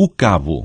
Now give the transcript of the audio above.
o cabo.